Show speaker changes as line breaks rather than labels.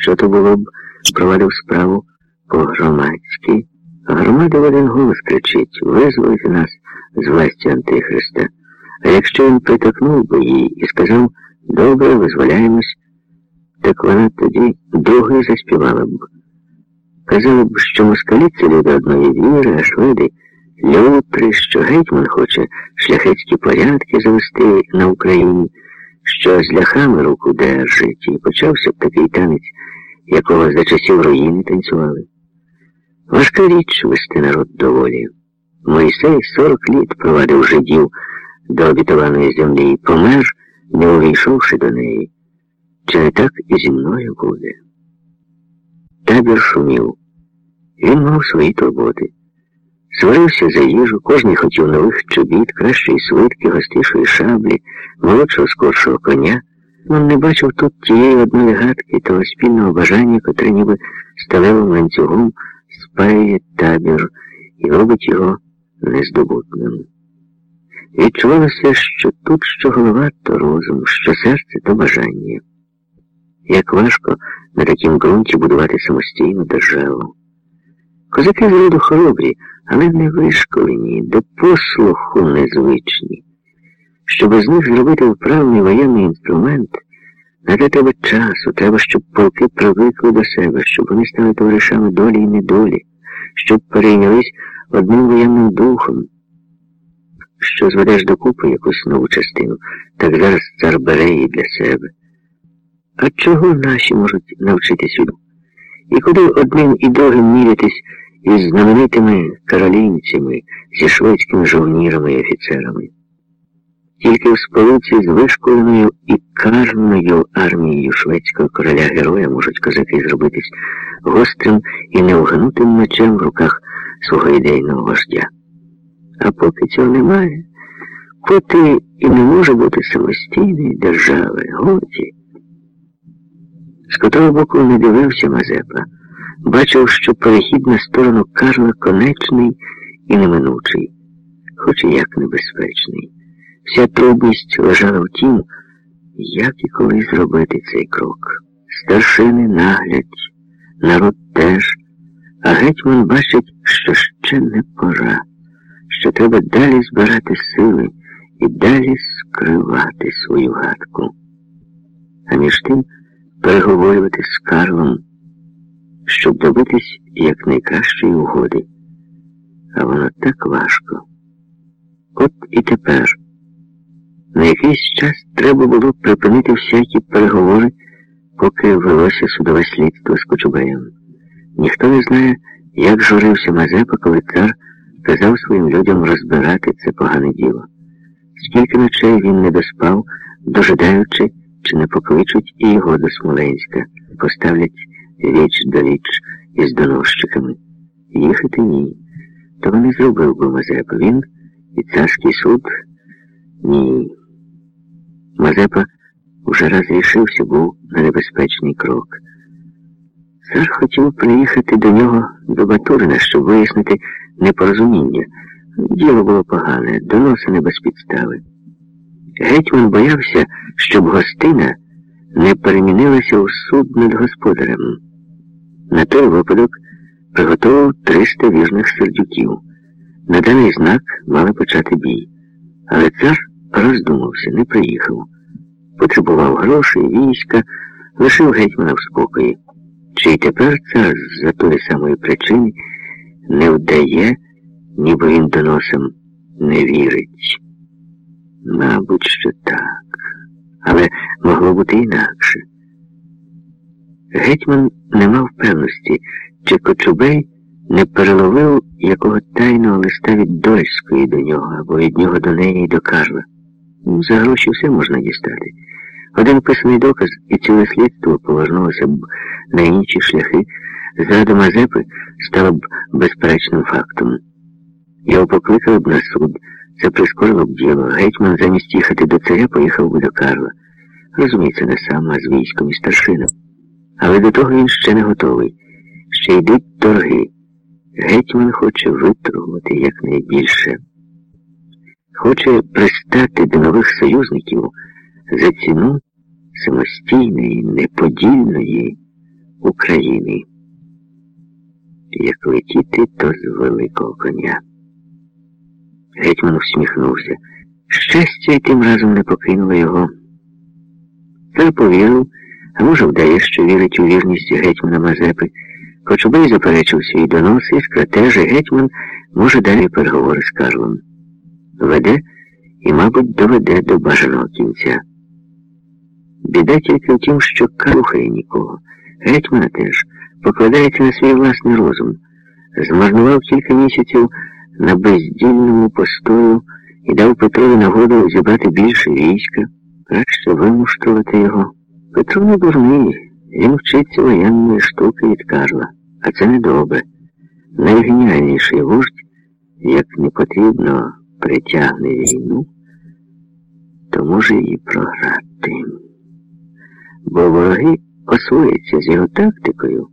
що то було б, провадив справу по-громадськи. Громада в один голос кричить визволити нас з власті Антихриста. А якщо він притокнув би їй і сказав добре, визволяємось, так вона тоді довго заспівала б. Казали б, що москалі це люди одної віри, а шведи лютри, що гетьман хоче шляхетські порядки завести на Україні, що з ляхами руку держить, і почався б такий танець, якого за часів руїни танцювали. Важка річ вести народ до волі. Мойсей сорок літ провадив жидів до обітованої землі і помер, не увійшовши до неї. Чи не так і зі мною буде? Табір шумів. Він мав свої турботи. Сварився за їжу, кожний хотів нових чобіт, кращої свитки, гостішої шаблі, молодшого скоршого коня. Він не бачив тут тієї одної гадки, того спільного бажання, котре ніби сталевим ланцюгом спаює табір і робить його нездобутним. Відчувалося, що тут що голова, то розум, що серце то бажання. Як важко на такім ґрунті будувати самостійну державу. Козаки з роду хоробрі, але не вишколені, до послуху незвичні. Щоб з них зробити вправний воєнний інструмент, надо треба часу, треба, щоб полки привикли до себе, щоб вони стали товаришами долі і недолі, щоб перейнялись одним воєнним духом. Що зведеш докупи якусь нову частину, так зараз цар бере її для себе. А чого наші можуть навчитись? І куди одним і другим мірятись із знаменитими каролінцями, зі шведськими жовнірами і офіцерами? Тільки в сполуці з вишколеною і карною армією шведського короля героя можуть козаки зробитись гострим і невгнутим мечем в руках свого ідейного вождя. А поки цього немає, поки і не може бути самостійної держави, годі. З котрого боку не дивився Мазепа, бачив, що перехід на сторону Карла конечний і неминучий, хоч і як небезпечний. Вся трудність лежала в тім, як і коли зробити цей крок. Старшини наглядь, народ теж, а гетьман бачить, що ще не пора, що треба далі збирати сили і далі скривати свою гадку. А між тим переговорювати з Карлом, щоб добитись якнайкращої угоди. А воно так важко. От і тепер. На якийсь час треба було припинити всякі переговори, поки велося судове слідство з Кочубеєм. Ніхто не знає, як журився Мазепа, коли цар казав своїм людям розбирати це погане діло. Скільки ночей він не доспав, дожидаючи, чи не покличуть і його до Смоленська, поставлять річ до річ із доносчиками. Їхати ні. Того не зробив би Мазепа. Він і царський суд ні. Мазепа уже раз рішився, був на небезпечний крок. Цар хотів приїхати до нього до Батурина, щоб вияснити непорозуміння. Діло було погане, доносини без підстави. Гетьман боявся, щоб гостина не перемінилася у суд над господарем. На той випадок приготував 300 вірних сердюків. На даний знак мали почати бій. Але цар роздумався, не приїхав. Потребував грошей, війська, лишив гетьмана в спокої. Чи й тепер цар за тої самої причини не вдає, ніби він доносом не вірить. Мабуть, що так, але могло бути інакше. Гетьман не мав певності, чи Кочубей не переловив якого тайного листа від Дольської до нього, або від нього до неї і до Карла. За гроші все можна дістати. Один писаний доказ і ціле слідство повернулося б на інші шляхи, зрада Мазепи стала б безперечним фактом. Його покликали б на суд, це прискорило б діло. Гетьман замість їхати до царя поїхав би до Карла. Розуміється, не сам, а з військом і старшином. Але до того він ще не готовий. Ще йдуть торги. Гетьман хоче виторгувати якнайбільше. Хоче пристати до нових союзників за ціну самостійної, неподільної України. Як летіти, то з великого коня. Гетьман усміхнувся. Щастя тим разом не покинуло його. Цар повірив, може, вдає, що вірить у вірність гетьмана Мазепи. Хоч би й заперечив свій донос і стратежі, гетьман може далі переговори з Карлом. Веде і, мабуть, доведе до бажаного кінця. Біда тільки в тім, що карухає нікого. Гетьмана теж покладається на свій власний розум. Змарнував кілька місяців на бездільному постою і дав Петрові нагоду зібрати більше війська, краще вимуштрувати його. Петро не дурний, він вчиться воєнної штуки від Карла, а це недобре. Найгеніальніший вождь, як не потрібно притягне війну, то може її програти. Бо вороги освояться з його тактикою.